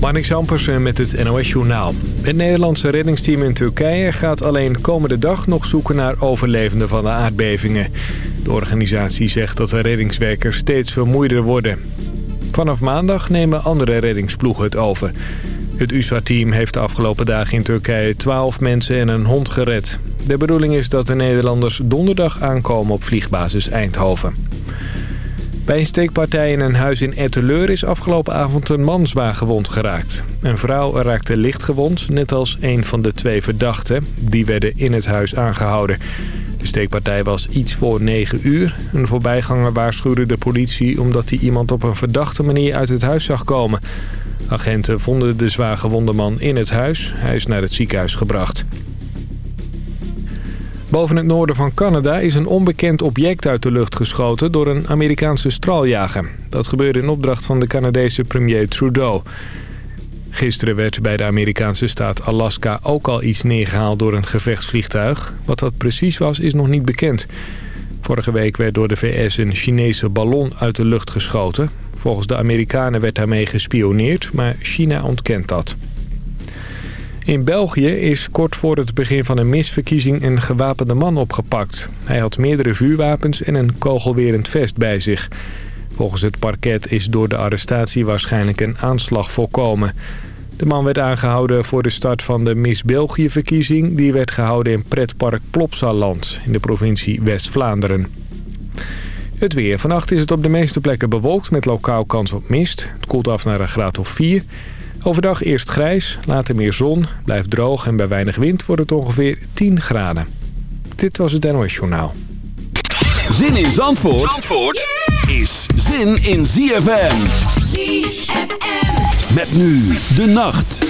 Marnix Ampersen met het NOS-journaal. Het Nederlandse reddingsteam in Turkije gaat alleen komende dag nog zoeken naar overlevenden van de aardbevingen. De organisatie zegt dat de reddingswerkers steeds vermoeider worden. Vanaf maandag nemen andere reddingsploegen het over. Het USAR-team heeft de afgelopen dagen in Turkije 12 mensen en een hond gered. De bedoeling is dat de Nederlanders donderdag aankomen op vliegbasis Eindhoven. Bij een steekpartij in een huis in Etteleur is afgelopen avond een man zwaar gewond geraakt. Een vrouw raakte licht gewond, net als een van de twee verdachten. Die werden in het huis aangehouden. De steekpartij was iets voor 9 uur. Een voorbijganger waarschuwde de politie omdat hij iemand op een verdachte manier uit het huis zag komen. Agenten vonden de zwaar gewonde man in het huis. Hij is naar het ziekenhuis gebracht. Boven het noorden van Canada is een onbekend object uit de lucht geschoten door een Amerikaanse straaljager. Dat gebeurde in opdracht van de Canadese premier Trudeau. Gisteren werd bij de Amerikaanse staat Alaska ook al iets neergehaald door een gevechtsvliegtuig. Wat dat precies was is nog niet bekend. Vorige week werd door de VS een Chinese ballon uit de lucht geschoten. Volgens de Amerikanen werd daarmee gespioneerd, maar China ontkent dat. In België is kort voor het begin van een misverkiezing een gewapende man opgepakt. Hij had meerdere vuurwapens en een kogelwerend vest bij zich. Volgens het parket is door de arrestatie waarschijnlijk een aanslag voorkomen. De man werd aangehouden voor de start van de Miss België-verkiezing. Die werd gehouden in pretpark Plopsaland in de provincie West-Vlaanderen. Het weer. Vannacht is het op de meeste plekken bewolkt met lokaal kans op mist. Het koelt af naar een graad of 4. Overdag eerst grijs, later meer zon, blijft droog en bij weinig wind wordt het ongeveer 10 graden. Dit was het NOS Journaal. Zin in Zandvoort, Zandvoort is zin in ZFM. ZFM. Met nu de nacht.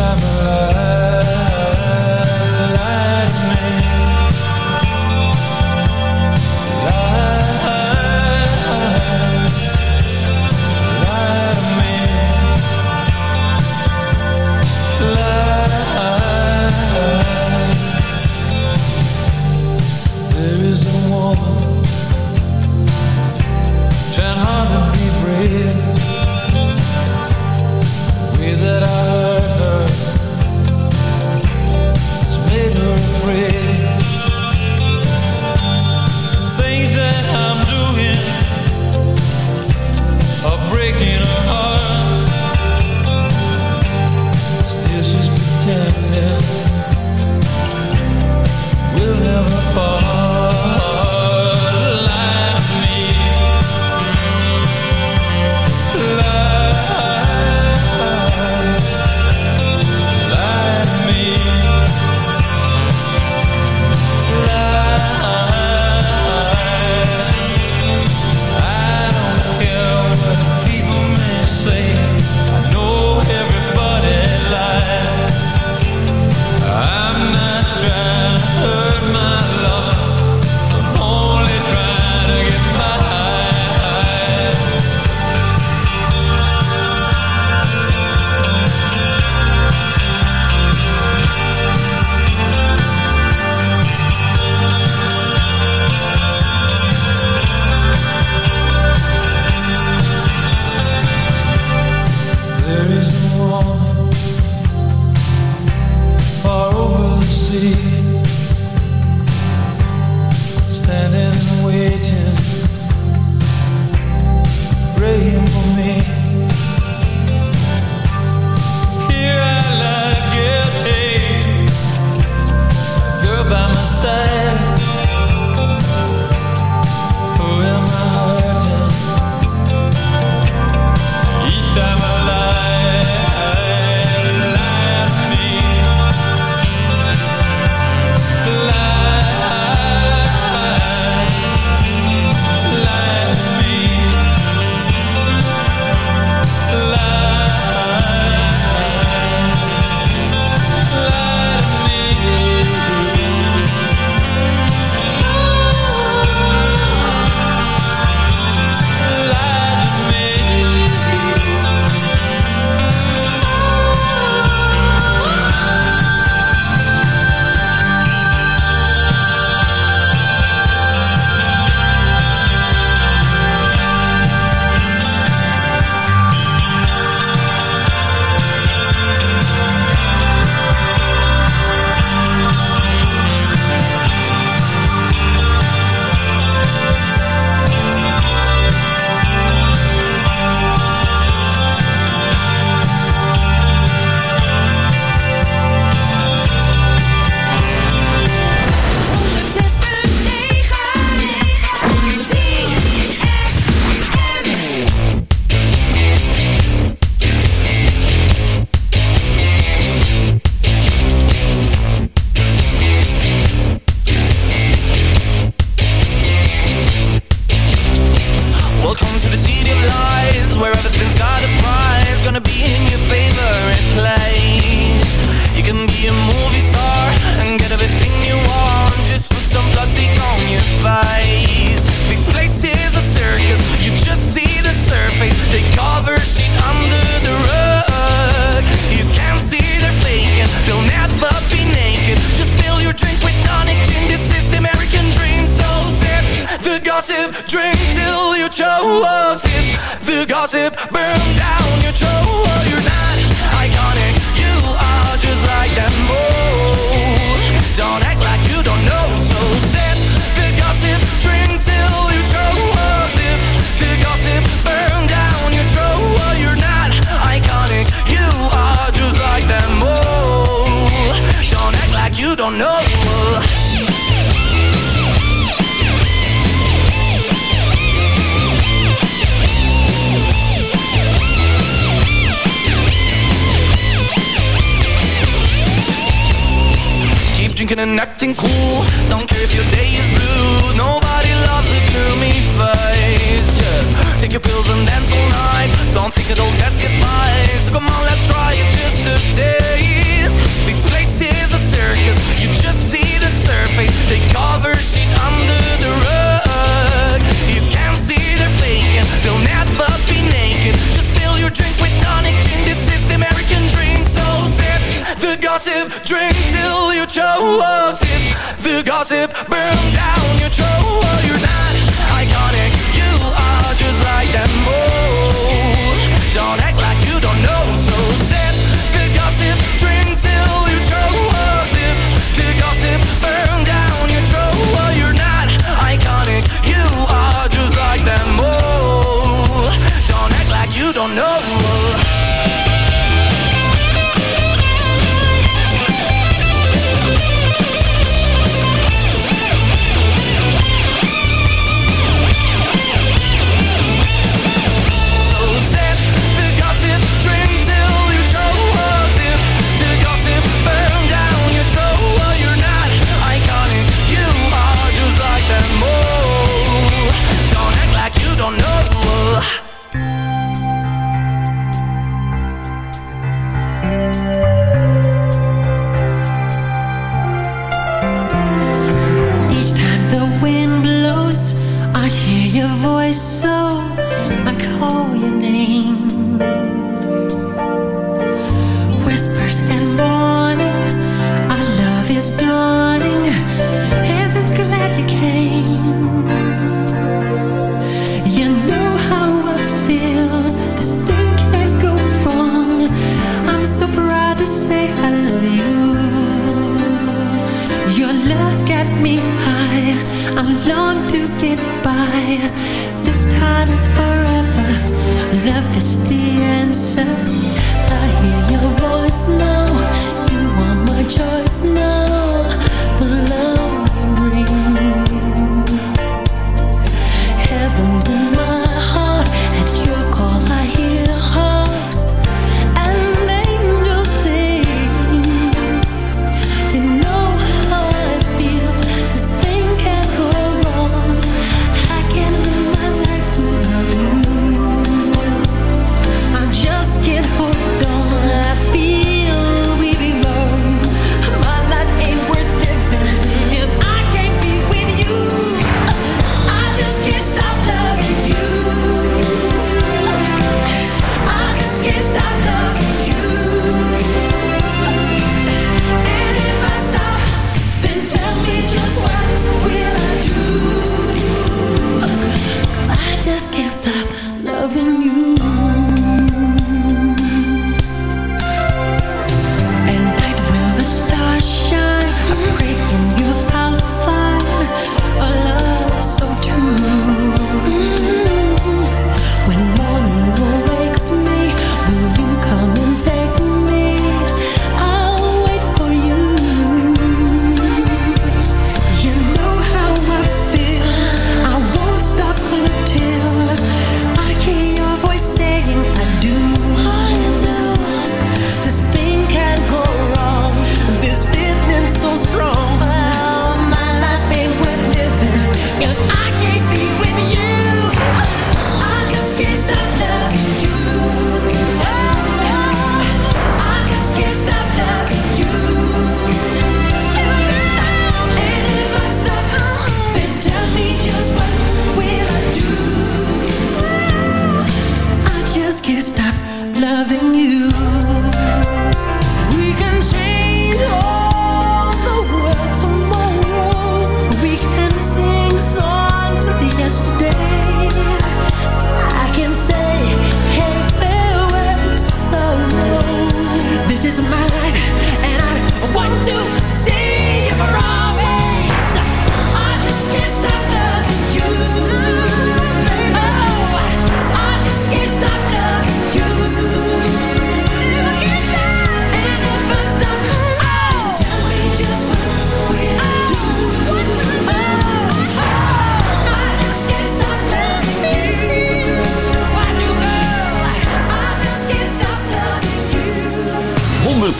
summer. Gossip burn drinking and acting cool. Don't care if your day is blue. Nobody loves a gloomy face. Just take your pills and dance all night. Don't think it'll get you by So come on, let's try it just a taste. This place is a circus. You just see the surface. They cover shit under choke Sip the gossip. Burn down your throat You're not iconic. You are just like them Oh,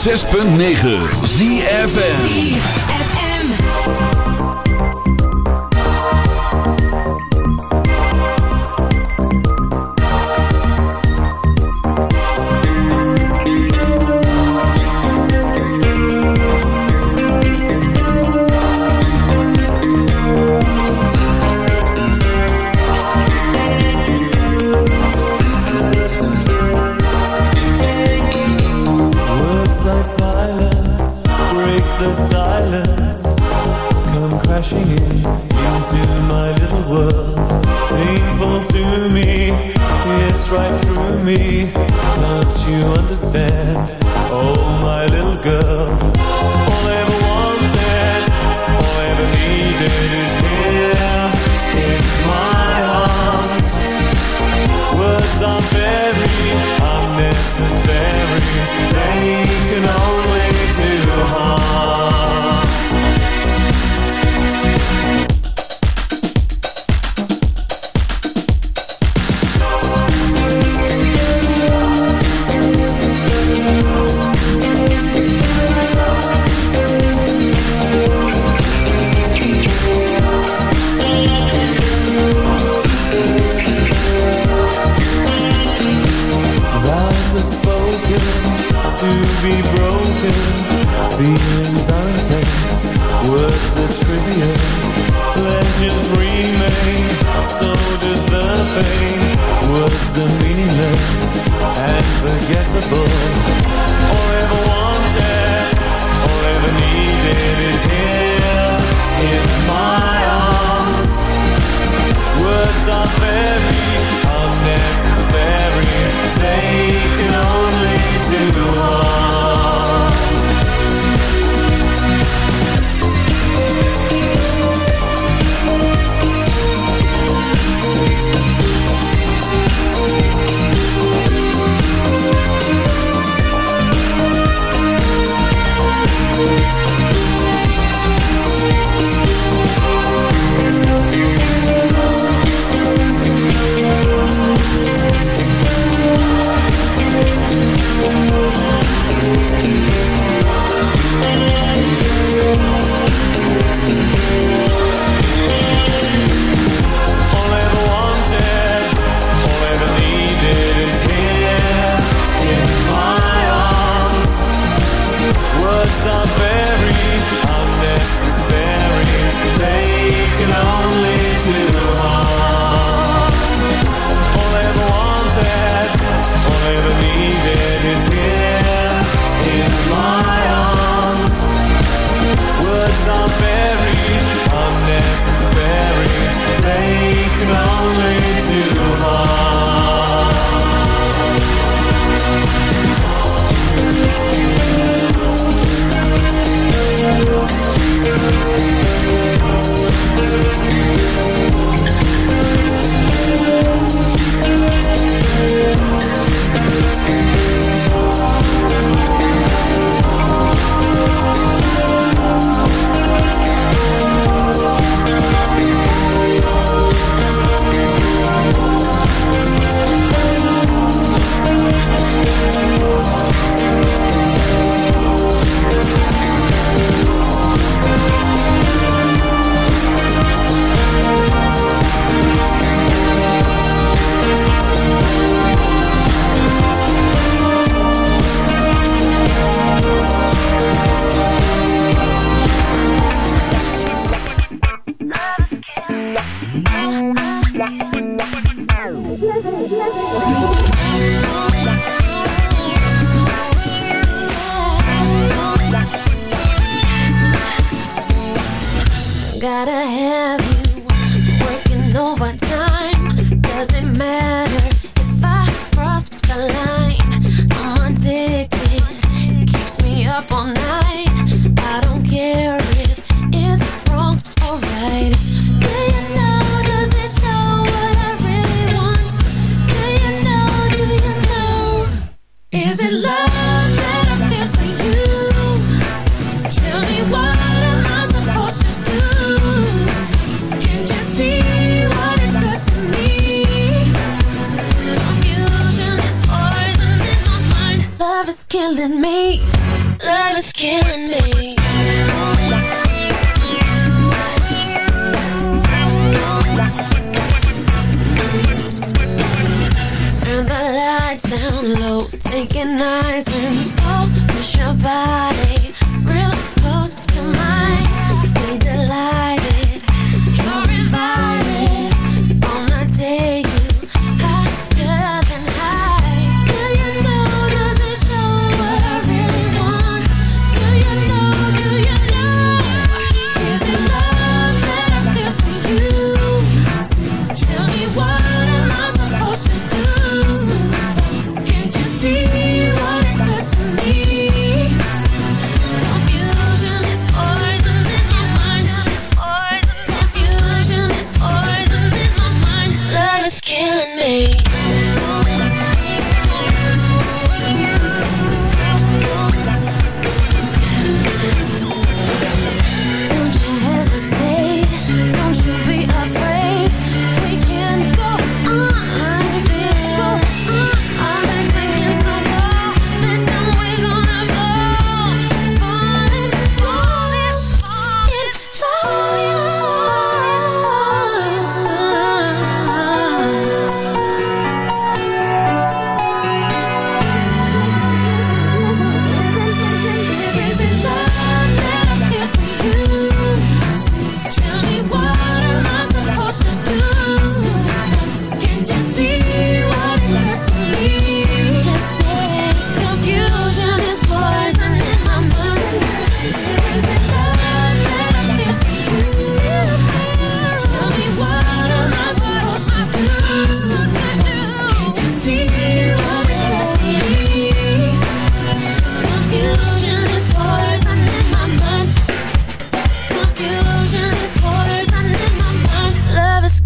106.9 ZFN to be broken. Feelings are intense Words are trivial. Pleasures remain So does the pain. Words are meaningless And forgettable. All ever wanted All ever needed Is here In my arms. Words are very Unnecessary. They can only you. are looking know.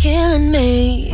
killing me.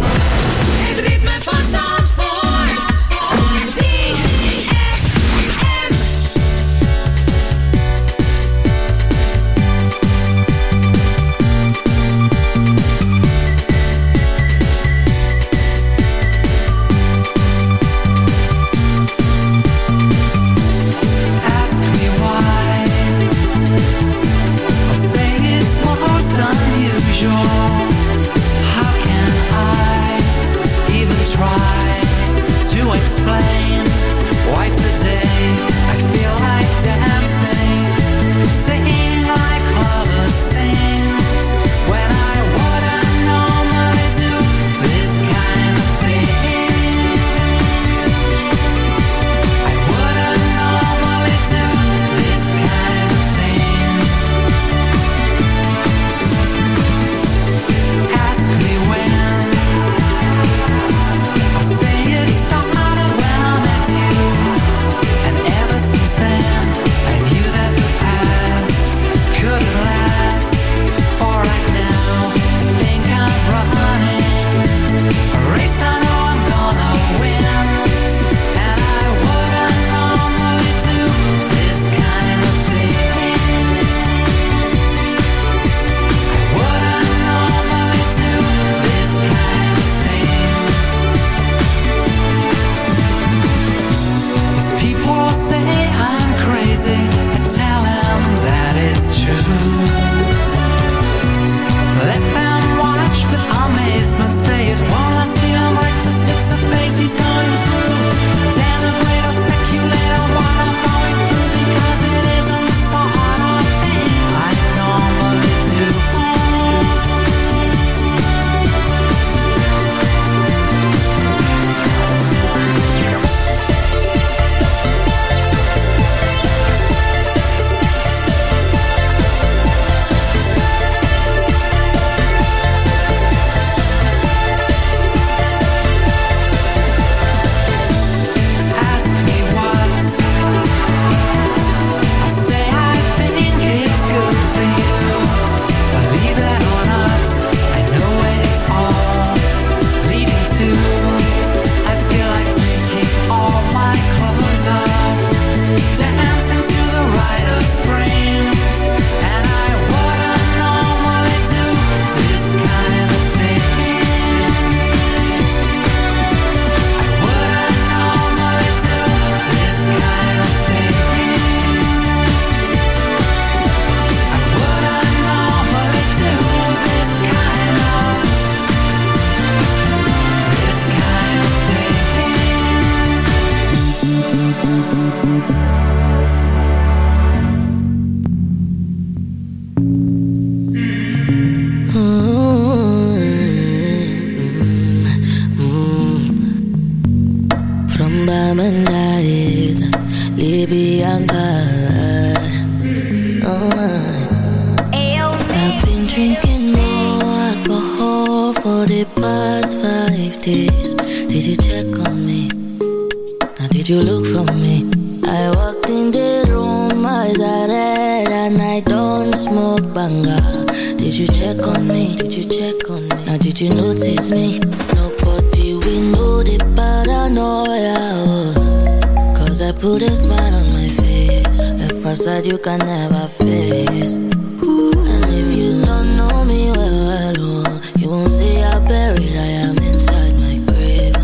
notice me. Nobody will know it, but I know I. Cause I put a smile on my face. A facade you can never face. And if you don't know me well, well, oh, you won't see how buried I am inside my grave.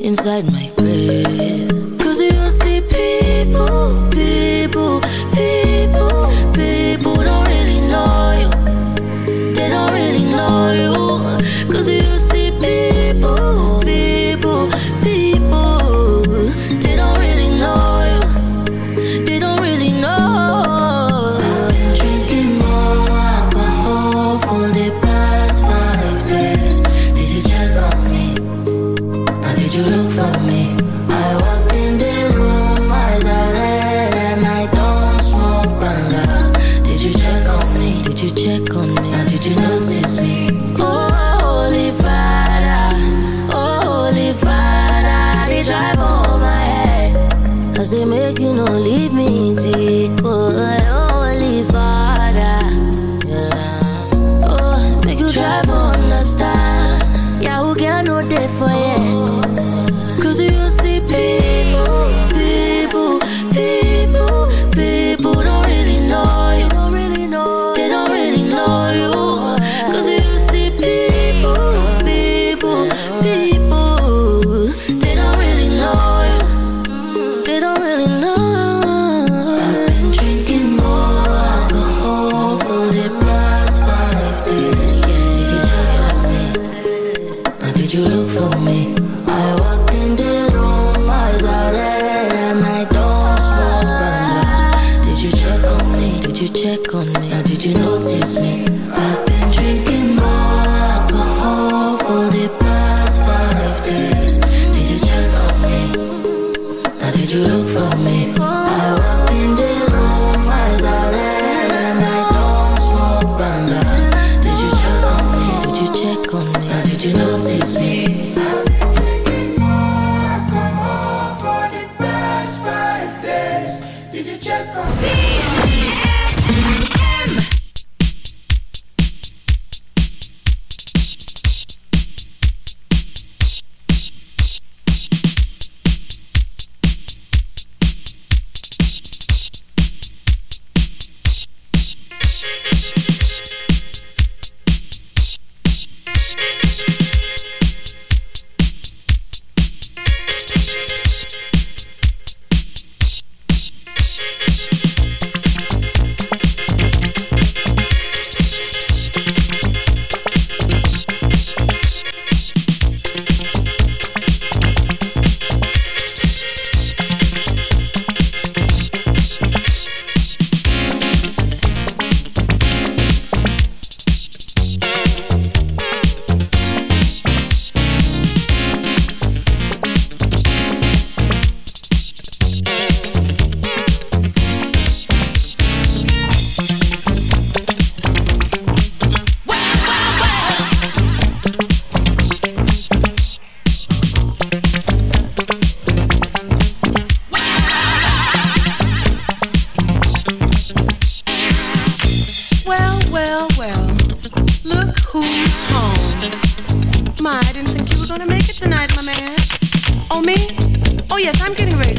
Inside my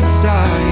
side.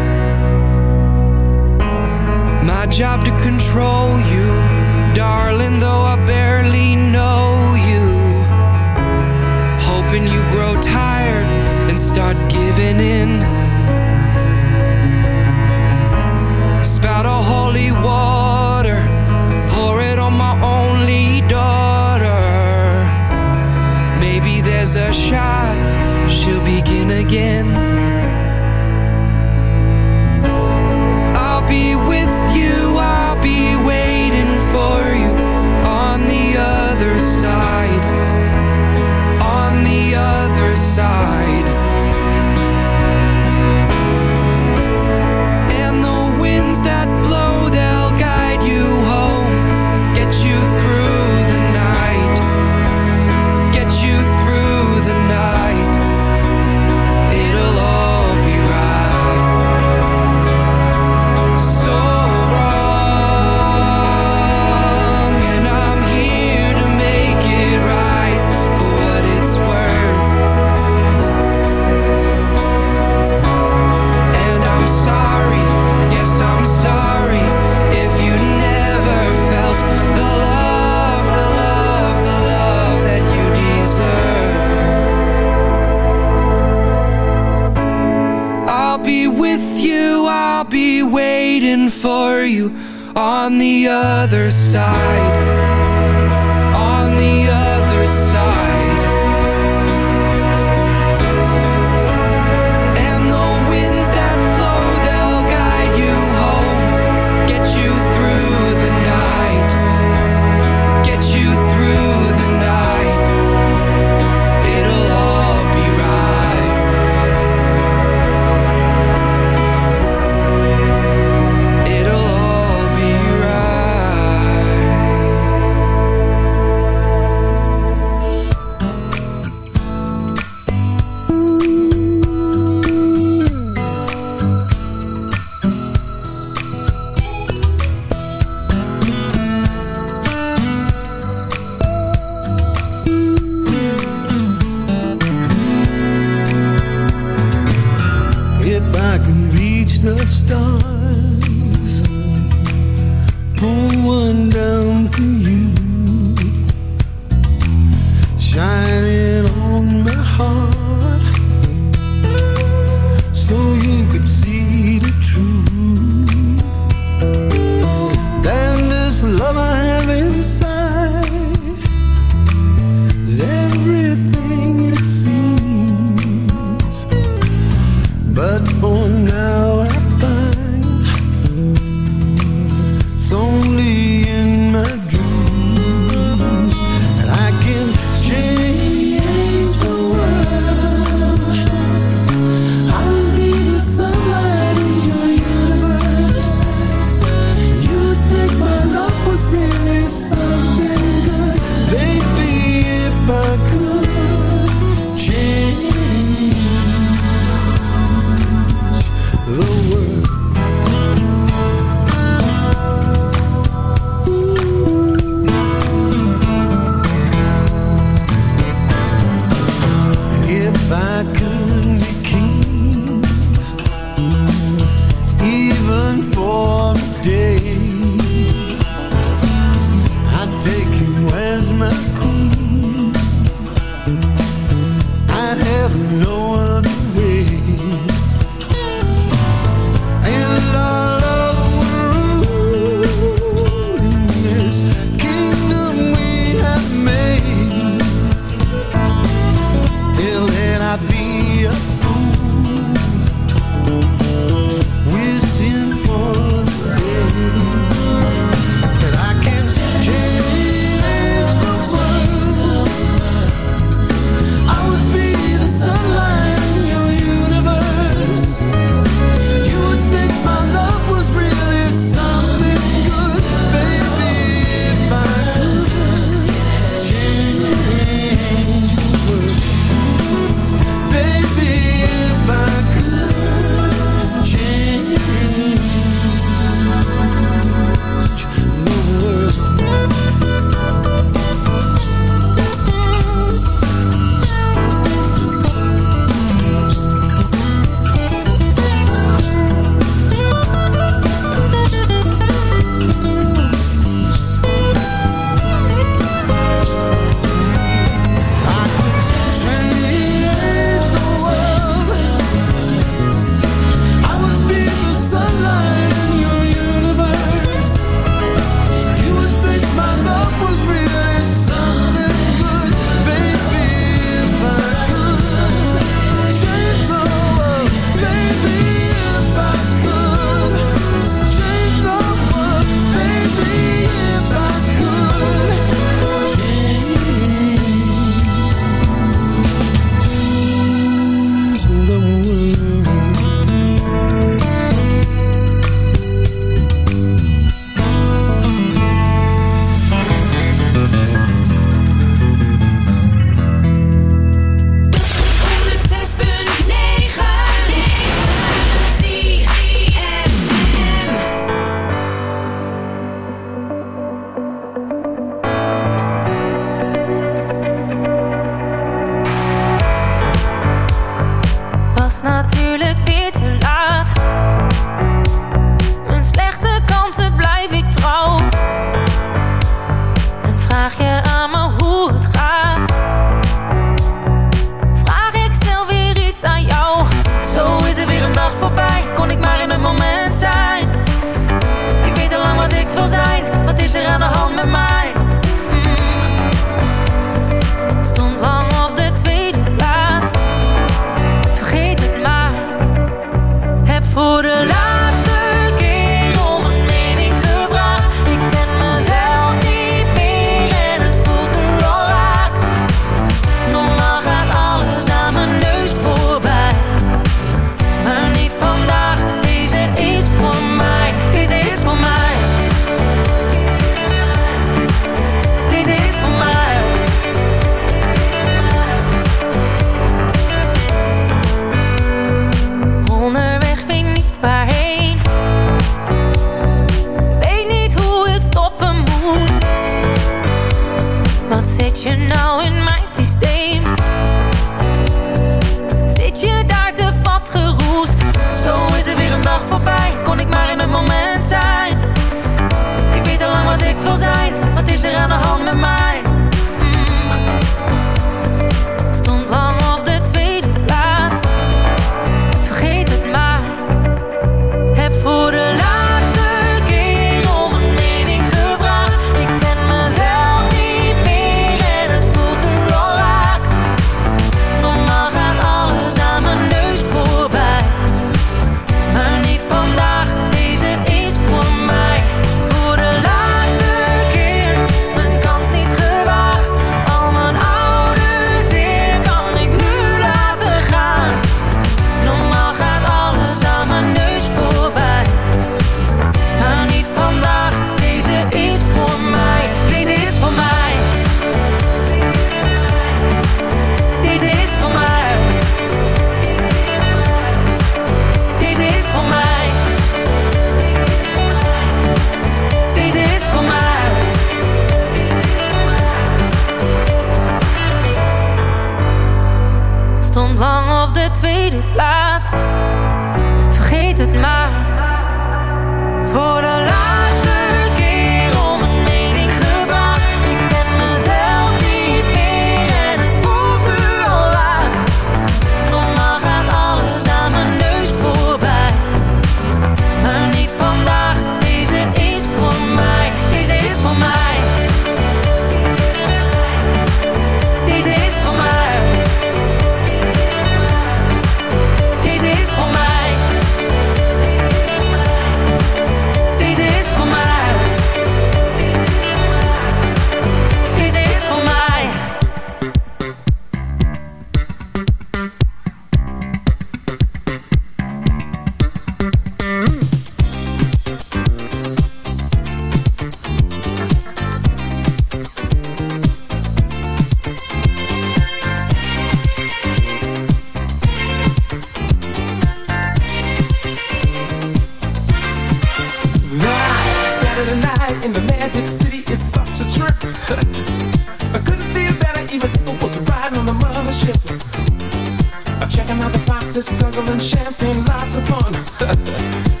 Foxes, guzzling champagne, lots of fun.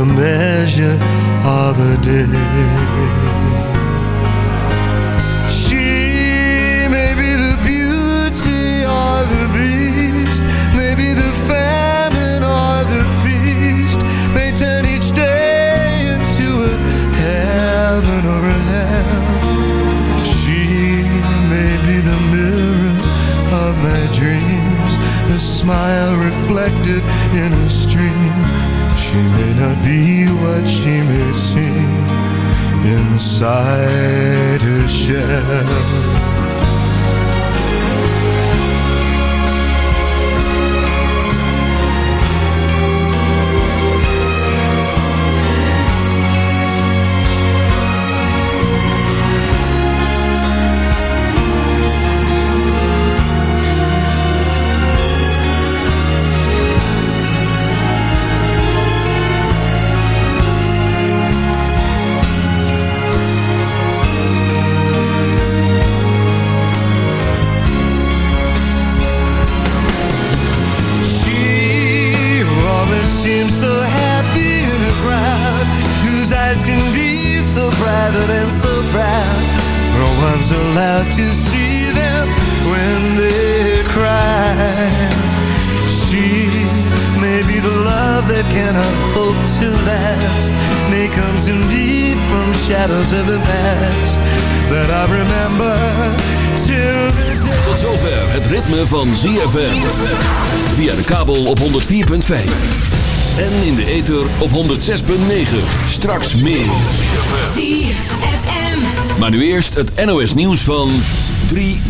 the measure of a day. Be what she may seem inside her shell. Last. May comes indeed from shadows of the past that I remember till the day. Tot zover het ritme van ZFM. Via de kabel op 104.5. En in de ether op 106.9. Straks meer. Maar nu eerst het NOS nieuws van 3